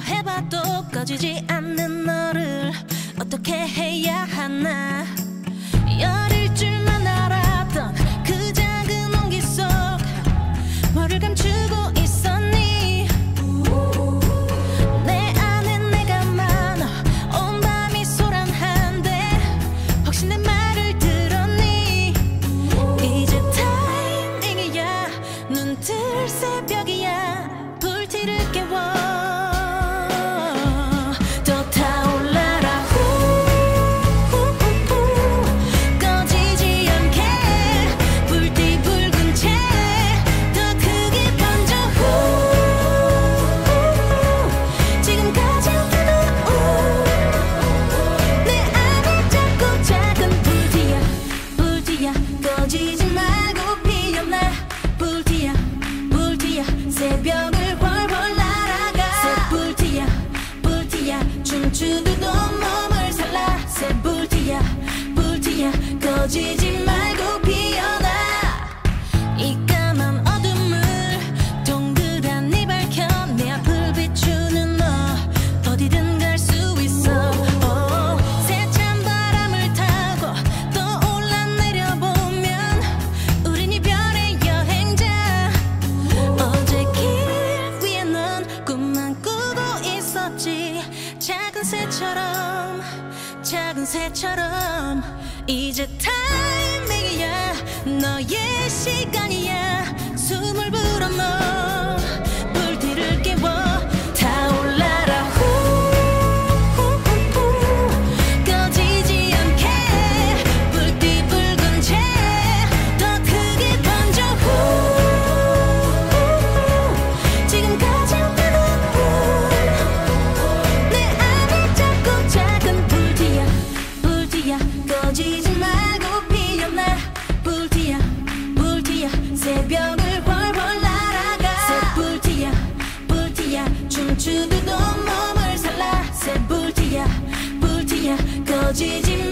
해봐도 꺼지지 않는 너를 어떻게 해야 하나. 열일 줄만 알았던 그 작은 온기 속 뭐를 감추고 있었니? 내 안에 내가 많아 온 밤이 소란한데 혹시 내 말을 들었니? 이제 타이밍이야. 눈 뜰 새벽이야. 불티를 깨워. Gigi. 새처럼 이제 타이밍이야. 너의 시간이야. 숨을 불어 넣어. 새벽을 훨훨 날아가. 새불티야 불티야 춤추듯 온몸을 살라. 새불티야 불티야 꺼지지 마